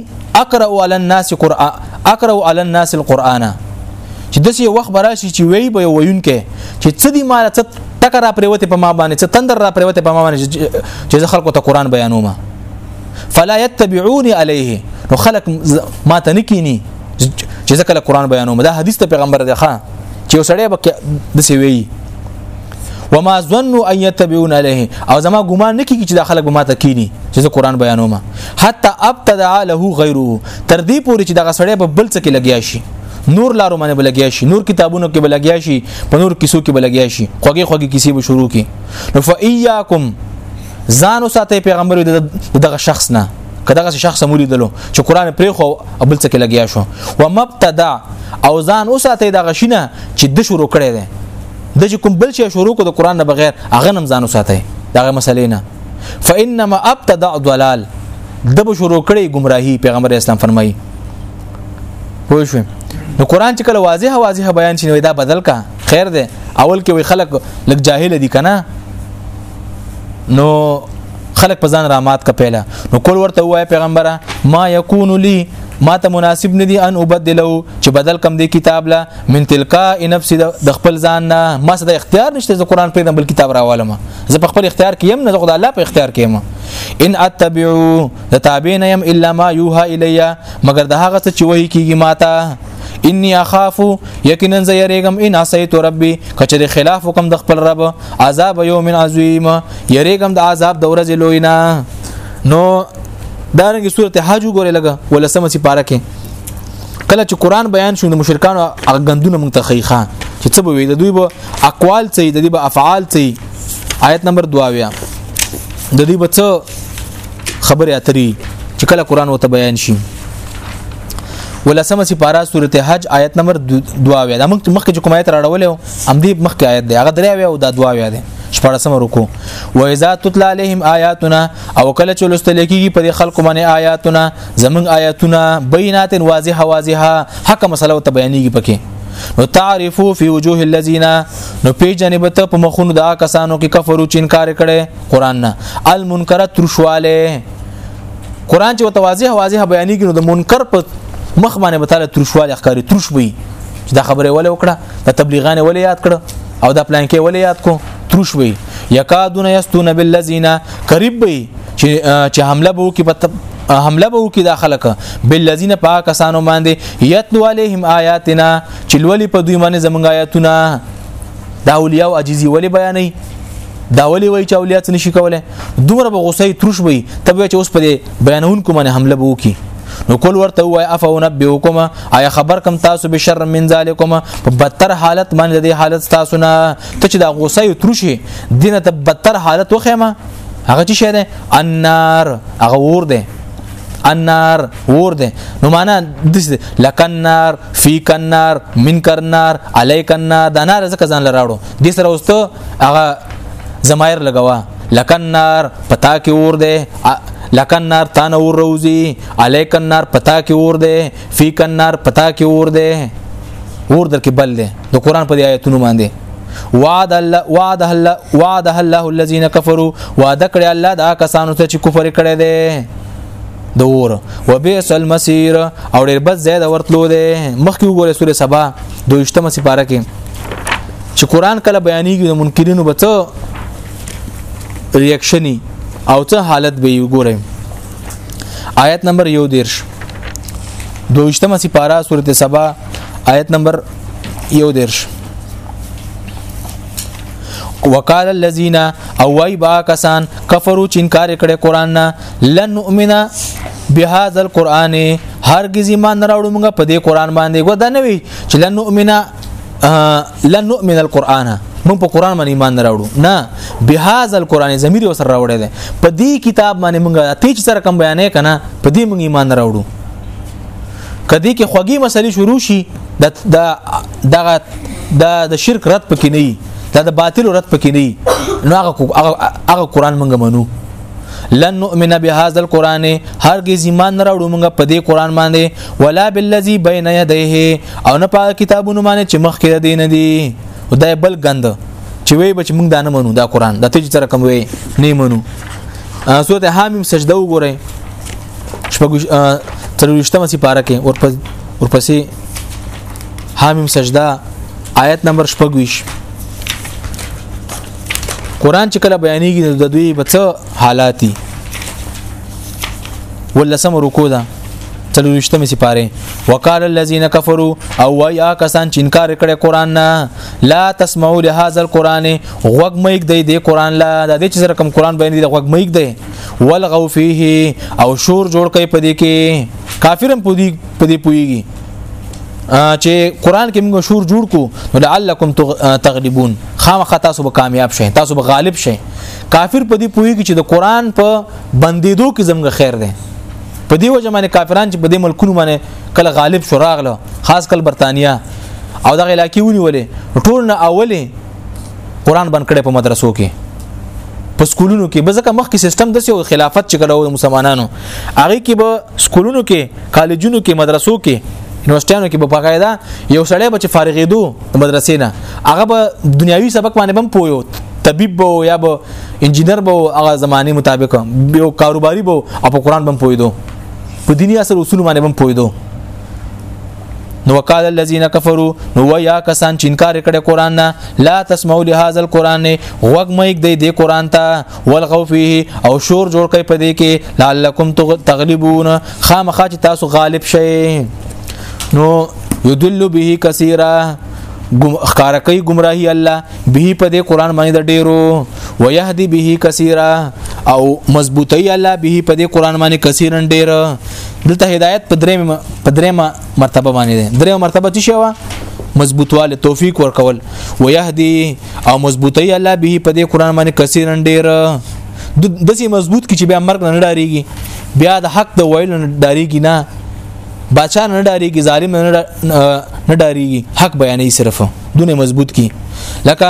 اقرا علی الناس قران اقرا علی الناس القرآن چې د سی وخت براشي چې وی به ویون کې چې څه دی مال څه ټکر را پریوته په ما باندې څه تندر را پریوته په ما باندې چې خلکو ته قران بیانومه فلا يتبعوني عليه نو خلق ما تنکینی چې ځکه قرآن بیانوم دا حدیث ته پیغمبر دی ښا چې وسړی به د سی وی وما ظن ان يتبعون عليه او زما ګمان نه کیږي چې دا خلک به ماته کینی چې زه قران بیانوم حتی ابتدع له غیره تر دې پورې چې دا سړی په بل څه کې لګیا شي نور لارو باندې بلګیا شي نور کتابونو کې بلګیا شي په نور کیسو کې بلګیا شي خوږی خوږی کیسې به شروع کی نو فایاکم ځان وساته پیغمبر دغه شخص نه کداغه شخص مولي دلو چې قران پرې خو ابل څه کې لګیا شو و مبتدا او ځان اوساته دا غشینه چې د شروع کړي دي د چې کوم بل شي شروع کو د قران نه بغیر هغه نم ځان اوساته دا مسلې نه فانما ابتدا ضلال د به شروع کړي گمراهي پیغمبر اسلام فرمایي پوه شو نو قران چې کله واضح واضح بیان شي دا بدل کا خیر ده اول کې وي خلک لګ جاهل دي کنه نو خلق په ځان رامات کا پیلا نو کول ورته وای پیغمبره ما یکون لی ما ته مناسب ندی ان وبدلو چې بدل کم دی کتاب لا من تلقا نفس د خپل ځان نه ما سره اختیار نشته ز قران پیدا بل کتاب راوالم زه په خپل اختیار کې يم نه خدای الله په اختیار کې يم ان اتبعو د تابعین يم الا ما یوها الیا مگر د هغه څه چې وਹੀ کیږي ماته انی اخاف یقینا زیریګم ان اسیت ربی کچری خلاف حکم د خپل رب عذاب یوم عظیم یریګم د عذاب د ورځې لوینا نو دارنګه سورته حج وګوره لګه ولسمه سی پاره کې کله چې قران بیان شو د مشرکانو غندونه مونږ ته خیخه چې څه به وي د دوی به اقوال څه د دوی به افعال څه آیت نمبر 2 بیا د دوی به څه خبره اترې چې کله قران وته بیان شي ولسمه سپاره سورته حج آیت نمبر 2 ویا دا موږ مخکې کوم آیت راړولې هم دې مخکې آیت دی هغه دریا ویا او دا 2 ویا دی شپارسم رکو و اذا تتلى عليهم آیاتنا او کله چې لستل کېږي پر خلکو باندې آیاتنا زمنګ آیاتنا بینات واضحه واضحه حق مسله ته بیانېږي پکې نو تعرفو فی وجوه الذین نو پیجنې به ته په مخونو دا کسانو کې کفرو چینکار کړي قران نه المنکرات رشواله قران چې وتواضح واضح بیانې کړي د منکر په مخ باندې به تعالی ترشواله ښکاری ترش وي دا خبره ولې وکړه د تبلیغان ولې یاد کړه او د پلان کې ولې یاد کو ترش وي یکادون یستون بالذین قریب وي چې چې حمله بو کې په حمله بو کې داخله ک بالذین پاکستانو باندې یتلو علیهم آیاتنا چې ولې په دوی باندې زمونږ آیاتونه دا اولیاء او عجیزی ولې بیانې دا ولی وای چې اولیاء څه نشي کولای دومره به غصه ترش وي تبه چې اوس په بیانونکو باندې حمله به وکي نو کول ورته وای اف او نبئکم آیا خبر کم تاسو به شر من ذالکم په بدتر حالت باندې د حالت تاسو نه ته چې دا غوسه یو ترشي دینه ته بدتر حالت وخېما هغه چې شه ده النار هغه ور ده النار ور ده نو معنا د لکنار فی کنار من کرنار علی کنار د نار ځکه ځان لراړو د سره واستو هغه زمایر لګوا لکن نار پتا کې اور دی لکن نار تان اور روزي الیکن نار پتا کې اور دی فیکن نار پتا کې اور دی اور در کې بل دی د قران په آیتونو باندې وعد الله وعد الله وعد الله الذين كفروا وعد کړی الله دا کسانو ته چې کفر کړی دی د اور وبئس المسير او ډېر بد زید ورتلو دی مخکې وګوره سورې سبا دویشتمه سپاره کې چې قران کله بیانېږي د منکرینو به څه ریاکشنی او څه حالت به یو ګورم آیت نمبر یو دیرش دوشتمه سپارا سورته سبا آیت نمبر یو دیرش وقال الذين او وای با کسان کفرو چې انکار کړي قران نه لن نؤمنا بهذا القران هرگز ایمان نه راوړو موږ په دې قران باندې ګو دا نه وی چې لن نؤمنا لن نؤمن القرآن مونږ په قران باندې ایمان نه راوړو نه بهذا القران ضمیر وسره راوړی دی په دې کتاب باندې مونږ ته چې سره کوم بیانې کنه په دې مونږ ایمان نه راوړو کدی کې خوږی مسلې شروع شي د دغه د شرک رد پکې نه وي د باطل رد پکې نه وي نو هغه هغه قران مونږ منو لن نؤمن بهذا القران هرگز ایمان نه راوړو موږ په دې قران باندې ولا بالذي بين يديه او نه په کتابونو باندې چې مخ کې دین دي خدای بل غند چې وی بچ موږ دا نه منو دا قران د تج تر کوم وی نه منو سورته حامیم سجده وګورئ شپږ تروشتمه سي پارا کې ورپس ورپسې حامیم سجده آیت نمبر شپږ ویش قران چې کله بیانېږي د دوی بچ حالاتي ولسم رکو ده تلوشتمه سپاره وقال الذين كفروا او ويا کسان چې انکار کړي قران نه لا تسمعوا لهذا القران غوږ مېګ دی د قران لا د دې چې سره کوم قران باندې د غوږ مېګ دی ولغوا فيه او شور جوړ کوي په دې کې کافرم په دې په دې پويږي چې قران کې موږ شور جوړ کو نو لعلکم تغلبون خامخ تاسو به کامیاب شئ تاسو به غالب شئ کافر په دې پوهیږي چې د قران په بندیدو کې زموږ خیر دی په دې وجه باندې کافران چې په دې ملکونو باندې کله غالب شو راغله خاص کل برتانیا او دغه علاقې ونیولې ټول نه اولې قران بن کړي په مدرسو کې په سکولونو کې بزکه مخکې سیستم د سیو خلافت چې کړو مسلمانانو هغه کې به سکولونو کې کالجونو کې مدرسو کې یونیورسيټانو کې په پاګایدا یو سړی به چې فارغېدو د مدرسې نه هغه به دنیوي سبق باندې بم پویو طبيب بو یا بو انجینر بو هغه زمانه مطابق یو کاروباری بو او په قران بم پویدو په دینی اصل اصول باندې بم پویدو نو وقال الذين كفروا نو یا کسان چې انکار کړي قران نه لا تسمعوا لهذا القران وغ مېګ دی د قران ته ولغو فيه او شور جوړ کوي په دې کې لعلکم تغلبون خامخا چې تاسو غالب شئ نو یدل به کثیره خکار کوي گمراهي الله به په دې قران باندې د ډیرو ويهدي به کثیره او مضبوطي الله به په دې قران باندې کثیرن ډیر دلته هدایت په درې په درې مرتبه باندې ده درې مرتبه څه شوه مضبوطواله توفیق ورکول ويهدي او مضبوطي الله به په دې قران باندې کثیرن ډیر د دسی مضبوط کی چې بیا مرګ نه ډاریږي بیا د حق د ویل نه ډاریږي نه بچا نه ډاریږي ظالم نه ډاریږي حق بیانې صرف دونه مضبوط کی لکه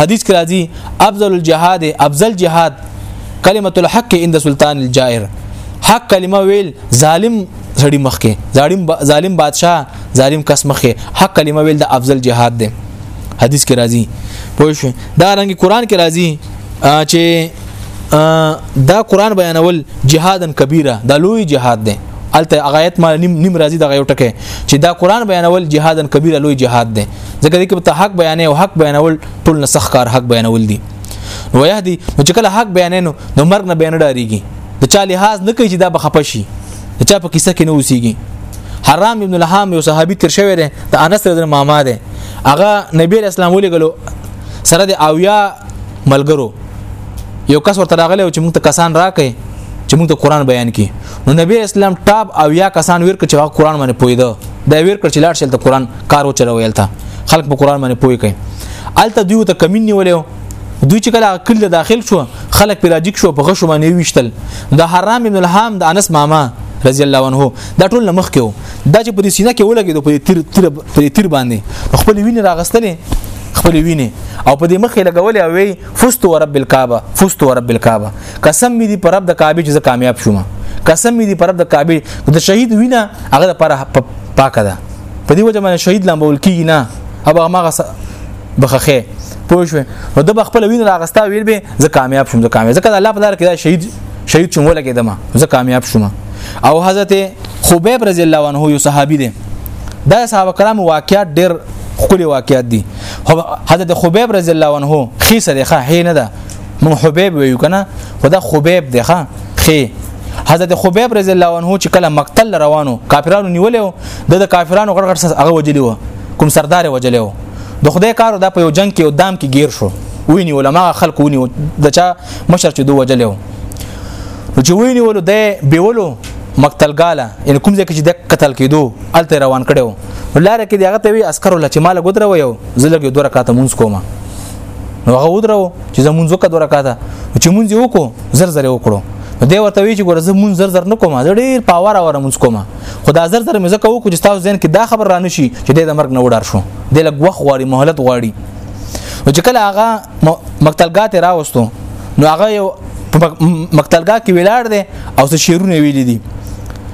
حدیث کې راځي افضل الجهاد افضل جهاد کلمۃ الحق عند سلطان الجائر حق کلمه ویل ظالم سړی مخکې ظالم ظالم بادشاه ظالم کس مخکې حق کلمه ویل د افضل جهاد دی حدیث کې راځي پوه شو دا رنګ قران کې راځي چې دا قران بیانول جهادن کبیره دا لوی جهاد دی الته غایت مال نیم نیم راضی د غیو ټکه چې دا قران بیانول جهادن کبیره لوی جهاد دی ځکه دې کې ته حق بیانې او حق بیانول ټول نسخ کار حق بیانول دي نو یهدی نو چې کله حق بیانې نو نو مرګ نه بیان ډاریږي د چا لحاظ نه کوي چې دا بخپه شي د چا په کیسه کې نه اوسېږي حرام ابن الحام یو صحابي تر شوی دی د انس رضی الله عنه ماما دی هغه نبی اسلام ولې غلو سره د اویا ملګرو یو کس ورته راغلی او چې موږ ته کسان راکې چې موږ ته قران بیان کړي نو نبی اسلام ټاپ او یا کسان ویر کړ چې هغه قران باندې پویده دا ویر کړ چې لاړ شل ته قران کار وچلویل تا خلک په قران باندې پوي کوي الته دوی ته کمین نیولیو دوی چې کله کله داخل شو خلک پیراجیک شو په غشو باندې ویشتل د حرام ابن الحام د انس ماما رضی الله عنه دا ټول مخ کې دا چې په دې سینه کې ولګي په تیر تیر په تیر باندې خپل وینې راغستلې خپل ویني او په دې مخې لګولې او وی فزت ورب الکعبه فزت ورب الکعبه قسم می دی پر رب د کعبه چې کامیاب شوم قسم می دی پر رب د کعبه د شهید وینه هغه لپاره پاکه ده په دې وجه باندې شهید لامبول کیږي نه اب هغه بخخه پوه شو نو د خپل وینه راغستا ویل به زه کامیاب شوم زه کامیاب ځکه الله په لار کې دا شهید شهید شوم ولګیدم زه کامیاب شوم او حضرت خبیب رضی الله عنه یو صحابي دی دا صحابه کرام واقعیت ډیر خولي واقعیت دي حضرت خبیب رضی الله عنه خي سره ښه هي نه ده مون حبیب ویو کنه خدا خبیب دی ښه خي حضرت خبیب رضی الله عنه چې کله مقتل روانو کافرانو نیولیو د کافرانو غړ غړ هغه وجلی و کوم سردار وجلی و د خدای کارو دا په یو جنگ کې او دام کې گیر شو ویني علما خلق ونی د چا مشر چې دوه وجلی و چې ویني ولو د بیولو مقتل ګاله ان کوم ځکه چې د قتل کېدو الته روان کړو لار کې دغه ته وی عسکر ول چې مال ګدره و یو زلګي دوه رکعات مونږ کومه نو هغه ودرو چې زمونږ وکړه دوه رکعات چې مونږ یو کو زر زر وکړو دی ورته وی چې ګور زه مونږ زر زر نه کوم زه ډیر پاور اور مونږ کوم خدا زر زر مې زکه وکړو چې تاسو ځین کې دا خبر رانه شي چې د مرګ نه وډار شو د لګ وخت غواړي مهلت غواړي او چې کله هغه مقتلګا ته راوستو نو هغه یو مقتلګا کې ویلاړ دی او څه شیرونه ویل دي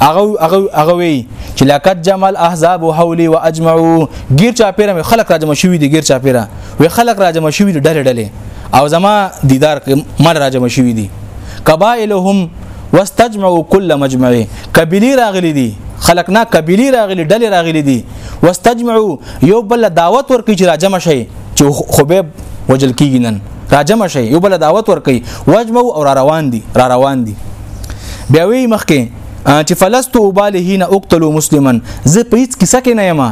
هغه هغه وی چې لقد جمل احزاب حولي واجمعوا غیر چا پیره مې خلق راجم شوی دي غیر چا پیره وی خلق راجم شوی دي ډلې ډلې او زما دیدار مل راجم شوی دي قبائلهم واستجمعوا كل مجمع قبيلي راغلي دي خلق نه قبيلي راغلي ډلې راغلي دي واستجمعوا یو بل دعوت ورکړي چې راجم شي چې خبيب وجل کیږي نن راجم شي یو بل دعوت ورکړي واجمعوا او را روان دي را روان دي بیا وی مخکې چې فلست وبالهین اقتلوا مسلما زه په هیڅ کیسه کې نه یم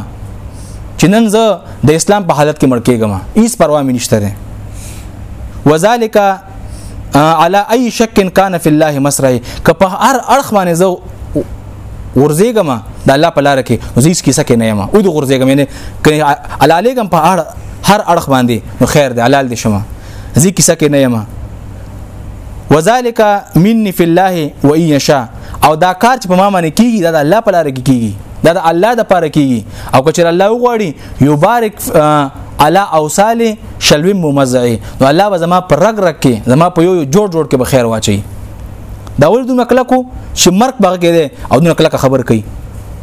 چې نن زه د اسلام په حالت کې مړ کېږم هیڅ پروا مې نشته ده وذالک علی ای شک کان فی الله مسرای که په هر اړخ باندې زه ورزېګم د الله په لار کې زه هیڅ کیسه کې نه یم او د غرزېګم نه کله علالېګم په اړ هر اړخ باندې نو خیر دی علال دي شمه زی کیسه کې نه یم وذالک مني فی الله و ان یشاء او دا کار چې په ما باندې کیږي دا د الله په لار کې کیږي دا د الله د پاره کیږي او که چېر الله وغواړي یبارک علا اوصال شلوی ممزعی نو الله به زما پر رګ رګ کې زما په یو جوړ جوړ کې به خیر واچي دا ول دوه کلکو چې مرګ بغه کې ده او دوه کلکه خبر کوي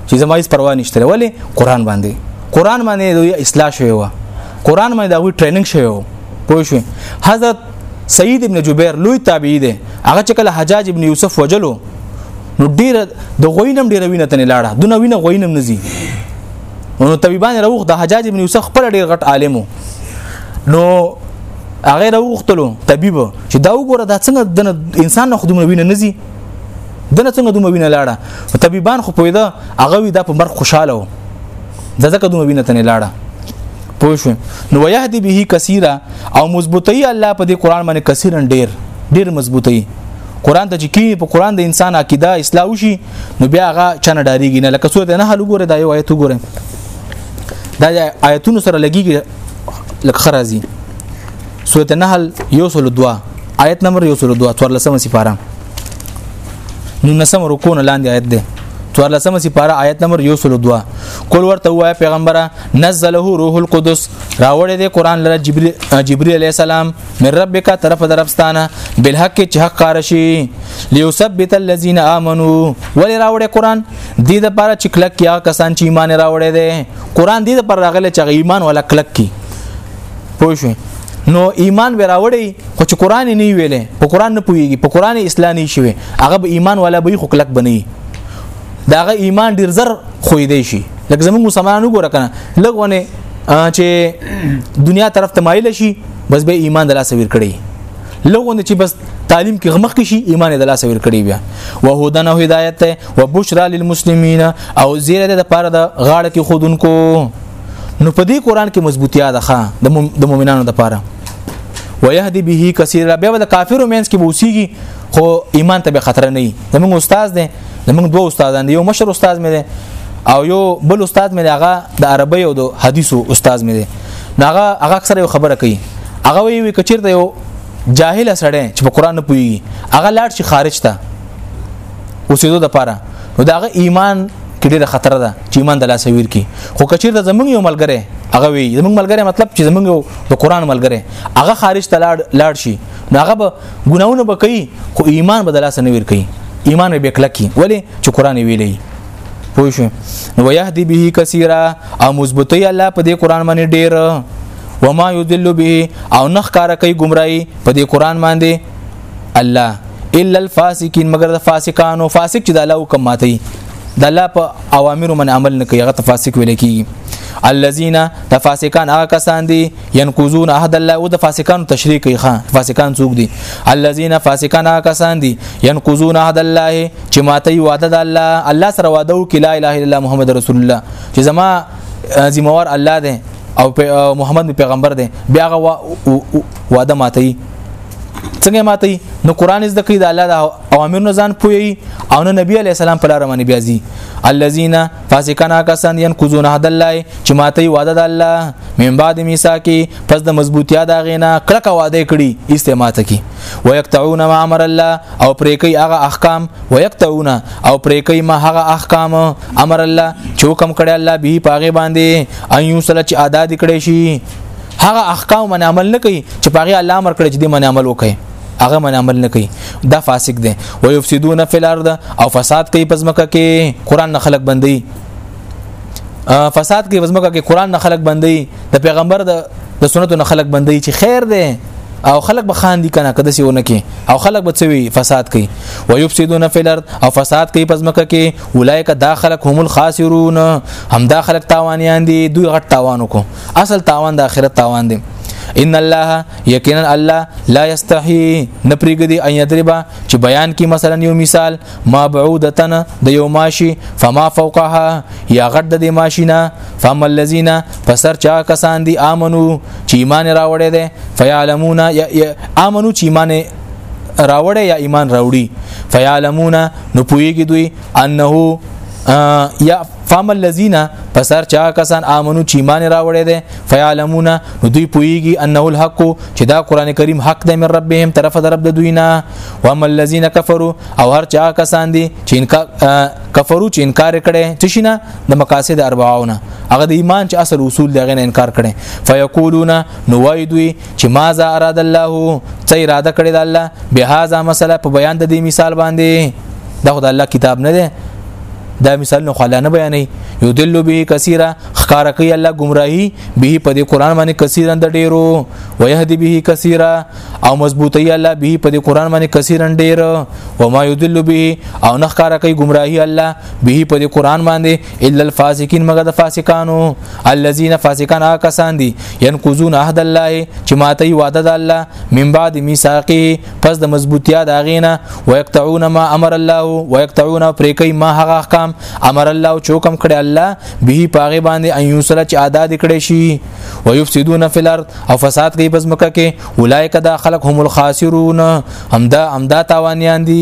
چې زما هیڅ پروا نشته ولی قران باندې قران باندې دوی اصلاح شوی و قران باندې دا وی ټریننګ شوی وو پوه شو حضرت سعید ابن جبیر لوی تابعی دی هغه چې کله حجاج ابن یوسف وجلو نو ډیر د غوینم ډیر وینه تنه لاړه دونه وینه غوینم نزي نو طبيبان روغ د حجاج ابن یوسف خپل ډیر غټ عالمو نو هغه روغتلو طبيب چې دا وګوره دا څنګه د انسان نه خودمونه وینه نزي دنه څنګه دومره وینه لاړه طبيبان خو پویده هغه وی دا په مرګ خوشاله و ځکه دومره وینه تنه لاړه پوه شو نو ويهدي به کثیره او مضبوطی الله په دې قران باندې کثیرن ډیر ډیر مضبوطی قران ته چې کینی په قران د انسان عقیده اصلاح وشي نو بیا هغه چنه ډاریږي نه لکه سورته نه حل وګوره دا یو آیت وګوره دا آیتونو سره لګیږي لکه خرازي سورته نحل یو سل دوا آیت نمبر یو سل دوا تور لسمه سپاره نو نسم رکو نه لاندې آیت ده تور لسمه سی پارا آیت نمبر یو سلو دوا کول ورته وای پیغمبره نزله روح القدس راوړې دې قران لره جبرئیل جبرئیل علی السلام من ربک طرف درفستانه بالحق چې حق کار شي ليثبت الذين امنوا ولې راوړې قران دې د پاره چې کلک کیا کسان چې ایمان راوړې دې قران دې د پر راغله چې ایمان ولا کلک کی پوه شئ نو ایمان به راوړي خو چې قران نه ویلې په قران نه پويږي په قران اسلامي شوی هغه به ایمان ولا به خو کلک بني داغه ایمان ډیر زر خوې دی شي لکه زموږ مسلمانانو ګوره کنه لګونه چې دنیا طرف ته مایل شي بس به ایمان د لاس ور کړی لغونه چې بس تعلیم کې غمخ کې شي ایمان د لاس ور کړی بیا وهدن او هدایت ته وبشرا للمسلمین او زیره د پاره د غاړه کې خودونکو نو په دې قران کې مضبوطیا ده ښا د مؤمنانو لپاره ويهدي به کثیر بیا د کافرو مینس کې بوسیږي خو ایمان ته به خطر نه وي زموږ استاد دی زموږ دوه استادان دی یو مشر استاد مې دی او یو بل استاد مې هغه د عربی او د حدیثو استاد مې دی هغه هغه اکثر یو خبره کوي هغه وی کچیر ته یو جاهل سړی چې په قران نه پوي هغه لاړ شي خارج ته اوسېدو د پاره نو دا غ ایمان کې ډېر خطر ده چې ایمان د لاسویر کی خو کچیر د زمونږ یو ملګری هغه وی زمونږ ملګری مطلب چې زمونږ د قران ملګری هغه خارج ته لاړ لاړ شي نو هغه به ګناونه به کوي خو ایمان به د لاس نه ور کوي ایمان به کلکی ولی چې قران ویلی پوه شو نو ويهدي به کثیره او مضبوطی الله په دې قران باندې ډېر وما يدل به او نخ کار کوي گمراهي په دې قران باندې الله الا الفاسقين مگر د فاسقانو فاسق چې د الله حکم ماتي د الله په اوامر من عمل نه کوي هغه تفاسق ویل کی الذين تفاسقان هغه کسان دي ينقضون عهد الله او د فاسقان تشریح کوي خان فاسقان څوک دي الذين فاسقان هغه کسان دي ينقضون عهد الله چې ماته وعده د الله الله سره وعده وکړي لا اله الا الله محمد رسول الله چې زما ذمہوار الله دی او محمد پیغمبر دی بیا هغه وعده ماته څنګه ماتي نو قران زده کوي د الله د اوامر نه ځان پوي او نه نبی عليه السلام په لار باندې بیازي الذين فاسقنا کسان ينقضون عهد الله چې ماتي وعده د الله من بعد ميثاقي پس د مضبوطیا دا غینا کلک وعده کړي استمات کی ويقطعون ما امر الله او پریکي هغه احکام ويقطعون او پریکي ما هغه احکام امر الله چې حکم کړي الله به پاغه باندې ايو سره چې ادا دکړي شي هغه احکام من عمل نه کوي چې پاغي الله امر کړی چې دې من عمل وکړي هغه من عمل نه کوي دا فاسق دي او یفسدون فی الارض او فساد کوي پزمکه کې قران نه خلق بندي فساد کوي پزمکه کې قران نه خلق بندي د پیغمبر د د سنتو نه خلق بندي چې خیر دی او خلق به خان دي کنه کده سی ونه کی او خلق به څوی فساد کوي و یفسدون فی الارض او فساد کوي پس مکه کې اولایک دا خلق هم الخاسرون هم دا خلق تاوانیان دي دوی غټ تاوان وکړو اصل تاوان د اخرت تاوان دی ان الله یقینا الله لا یستحی نپریګدی ان یضربا چې بیان کی مثلا یو مثال ما بعودتن د یو ماشی فما فوقها یا غد د ماشینا فما الذین فسر چا کسان دی امنو چې ایمان راوړی دی فیعلمون امنو چې ایمان راوړی یا ایمان راوړي فیعلمون نو پویږي دوی انه یا فام الذين پسر چا کسان امنو چې ایمان راوړې دي فیعلمون نو دوی پويږي انه الحق چې دا قران کریم حق دی من ربهم طرف در رب د دوی نه وام الذين كفروا او هر چا کسان دي چې انکار کفرو چې انکار کړي چې شنه د مقاصد اربعونه هغه د ایمان چې اصل اصول دغه نه انکار کړي فیقولون نو وای دوی چې ما ذا اراد الله څه اراده کړی د الله به هاذا مسله په بیان د دې مثال باندې دا خدای الله کتاب نه دی دا مثال نه خلانه بیانې یو دل به کثیره خکار کوي الله گمراهي به په دې قران باندې کثیرن د ډیرو ويهدي به کثیره او مضبوطی الله به په دې قران باندې کثیرن ډیر و ما یدل به او نه خکار کوي گمراهي الله به په دې قران باندې الا الفاسقین مګر د فاسقانو الذين فاسقان کسان دي ينقضون عهد الله چې ماته وعده د الله من بعد ميثاقه پس د مضبوطیا د اغینا ويقطعون ما امر الله ويقطعون پریکي ما هغه احکام امر الله چې حکم کړی الله به پاغه باندې ان یوسل چې ادا دکړي شي ويفسدون فی الارض او فساد کوي پس مکه کې اولایک دا خلق هم الخاسرون همدا همدا تاوانیان دي